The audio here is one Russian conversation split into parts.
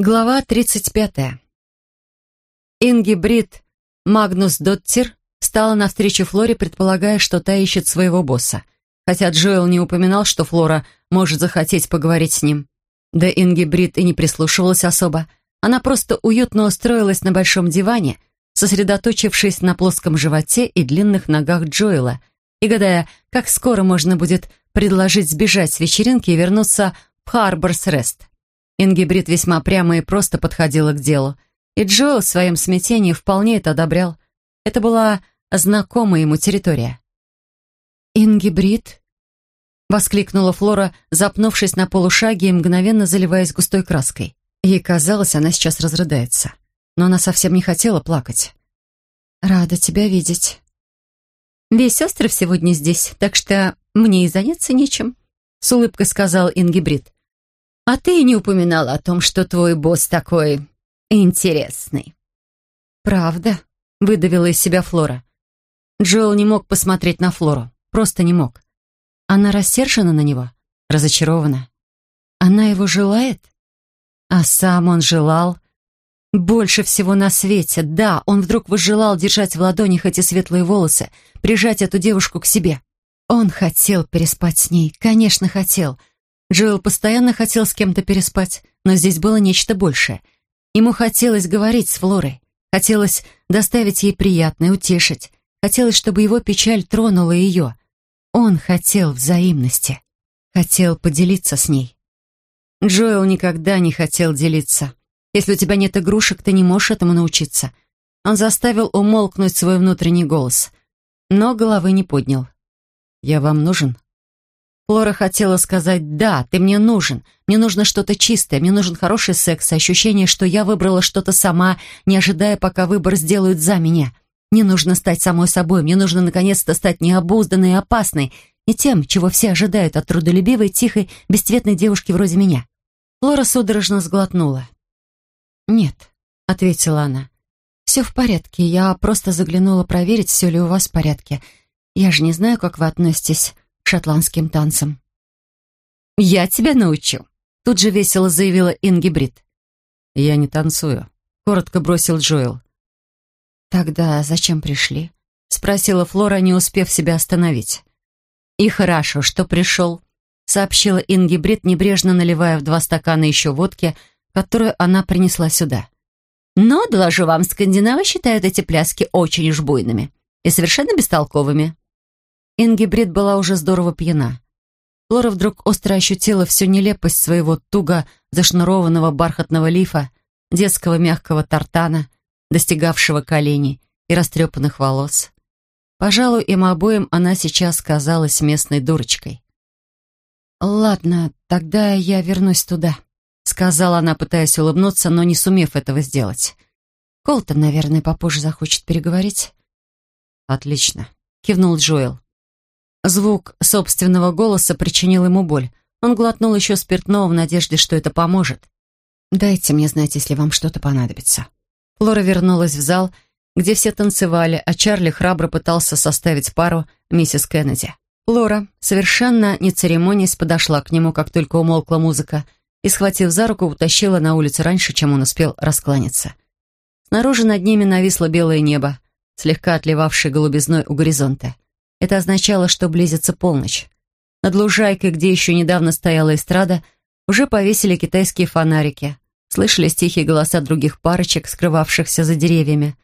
Глава 35. Инги Брит Магнус Доттер стала навстречу Флоре, предполагая, что та ищет своего босса. Хотя Джоэл не упоминал, что Флора может захотеть поговорить с ним. Да Инги Брит и не прислушивалась особо. Она просто уютно устроилась на большом диване, сосредоточившись на плоском животе и длинных ногах Джоэла, и гадая, как скоро можно будет предложить сбежать с вечеринки и вернуться в Харборс Рест. Ингибрид весьма прямо и просто подходила к делу, и Джоэл в своем смятении вполне это одобрял. Это была знакомая ему территория. «Ингибрид?» — воскликнула Флора, запнувшись на полушаге и мгновенно заливаясь густой краской. Ей казалось, она сейчас разрыдается. Но она совсем не хотела плакать. «Рада тебя видеть». «Весь остров сегодня здесь, так что мне и заняться нечем», — с улыбкой сказал Ингибрид. А ты не упоминала о том, что твой босс такой интересный. Правда? Выдавила из себя Флора. Джоэл не мог посмотреть на Флору. Просто не мог. Она рассержена на него, разочарована. Она его желает? А сам он желал... Больше всего на свете, да, он вдруг возжелал держать в ладонях эти светлые волосы, прижать эту девушку к себе. Он хотел переспать с ней, конечно, хотел, Джоэл постоянно хотел с кем-то переспать, но здесь было нечто большее. Ему хотелось говорить с Флорой, хотелось доставить ей приятное, утешить, хотелось, чтобы его печаль тронула ее. Он хотел взаимности, хотел поделиться с ней. Джоэл никогда не хотел делиться. Если у тебя нет игрушек, ты не можешь этому научиться. Он заставил умолкнуть свой внутренний голос, но головы не поднял. «Я вам нужен?» Флора хотела сказать «Да, ты мне нужен. Мне нужно что-то чистое, мне нужен хороший секс, ощущение, что я выбрала что-то сама, не ожидая, пока выбор сделают за меня. Мне нужно стать самой собой, мне нужно наконец-то стать необузданной и опасной, не тем, чего все ожидают от трудолюбивой, тихой, бесцветной девушки вроде меня». Флора судорожно сглотнула. «Нет», — ответила она. «Все в порядке, я просто заглянула проверить, все ли у вас в порядке. Я же не знаю, как вы относитесь шотландским танцам. «Я тебя научу», — тут же весело заявила Инги Брит. «Я не танцую», — коротко бросил Джоэл. «Тогда зачем пришли?» — спросила Флора, не успев себя остановить. «И хорошо, что пришел», — сообщила Инги Брит, небрежно наливая в два стакана еще водки, которую она принесла сюда. «Но, доложу вам, скандинавы считают эти пляски очень уж буйными и совершенно бестолковыми». Ингибрид была уже здорово пьяна. Флора вдруг остро ощутила всю нелепость своего туго зашнурованного бархатного лифа, детского мягкого тартана, достигавшего коленей и растрепанных волос. Пожалуй, им обоим она сейчас казалась местной дурочкой. «Ладно, тогда я вернусь туда», — сказала она, пытаясь улыбнуться, но не сумев этого сделать. «Колтон, наверное, попозже захочет переговорить». «Отлично», — кивнул Джоэл. Звук собственного голоса причинил ему боль. Он глотнул еще спиртного в надежде, что это поможет. «Дайте мне знать, если вам что-то понадобится». Флора вернулась в зал, где все танцевали, а Чарли храбро пытался составить пару миссис Кеннеди. Флора, совершенно не церемонясь, подошла к нему, как только умолкла музыка, и, схватив за руку, утащила на улицу раньше, чем он успел раскланяться. Снаружи над ними нависло белое небо, слегка отливавшее голубизной у горизонта. Это означало, что близится полночь. Над лужайкой, где еще недавно стояла эстрада, уже повесили китайские фонарики. Слышались тихие голоса других парочек, скрывавшихся за деревьями.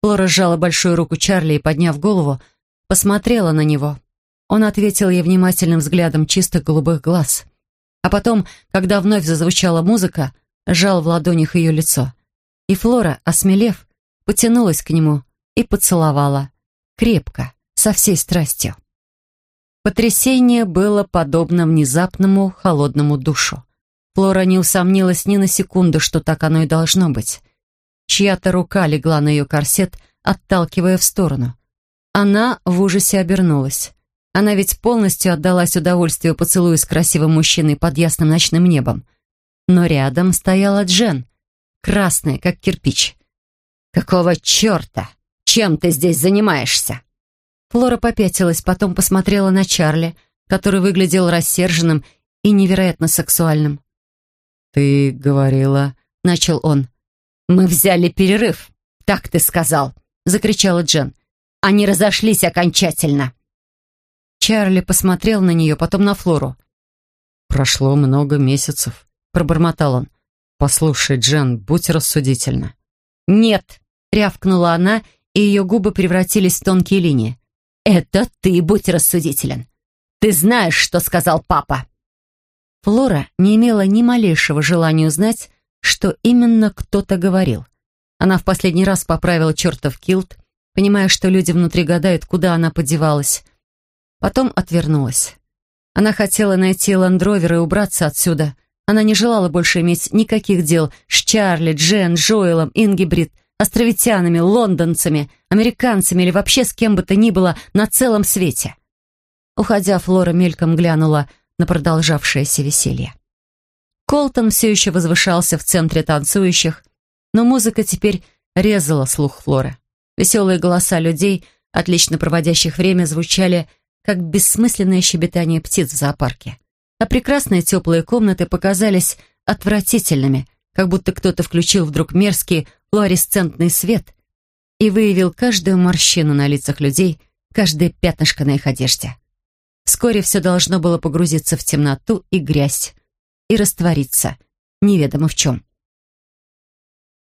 Флора сжала большую руку Чарли и, подняв голову, посмотрела на него. Он ответил ей внимательным взглядом чистых голубых глаз. А потом, когда вновь зазвучала музыка, сжал в ладонях ее лицо. И Флора, осмелев, потянулась к нему и поцеловала. Крепко со всей страстью. Потрясение было подобно внезапному холодному душу. Флора не усомнилась ни на секунду, что так оно и должно быть. Чья-то рука легла на ее корсет, отталкивая в сторону. Она в ужасе обернулась. Она ведь полностью отдалась удовольствию поцелуя с красивым мужчиной под ясным ночным небом. Но рядом стояла Джен, красная, как кирпич. «Какого черта? Чем ты здесь занимаешься?» Флора попятилась, потом посмотрела на Чарли, который выглядел рассерженным и невероятно сексуальным. «Ты говорила...» — начал он. «Мы взяли перерыв, так ты сказал», — закричала Джен. «Они разошлись окончательно». Чарли посмотрел на нее, потом на Флору. «Прошло много месяцев», — пробормотал он. «Послушай, Джен, будь рассудительна». «Нет», — рявкнула она, и ее губы превратились в тонкие линии. «Это ты будь рассудителен. Ты знаешь, что сказал папа». Флора не имела ни малейшего желания узнать, что именно кто-то говорил. Она в последний раз поправила чертов килт, понимая, что люди внутри гадают, куда она подевалась. Потом отвернулась. Она хотела найти ландровер и убраться отсюда. Она не желала больше иметь никаких дел с Чарли, Джен, Джоэлом, Ингибрид, островитянами, лондонцами, американцами или вообще с кем бы то ни было на целом свете. Уходя, Флора мельком глянула на продолжавшееся веселье. Колтон все еще возвышался в центре танцующих, но музыка теперь резала слух Флоры. Веселые голоса людей, отлично проводящих время, звучали как бессмысленное щебетание птиц в зоопарке. А прекрасные теплые комнаты показались отвратительными, как будто кто-то включил вдруг мерзкий флуоресцентный свет и выявил каждую морщину на лицах людей, каждое пятнышко на их одежде. Вскоре все должно было погрузиться в темноту и грязь, и раствориться, неведомо в чем.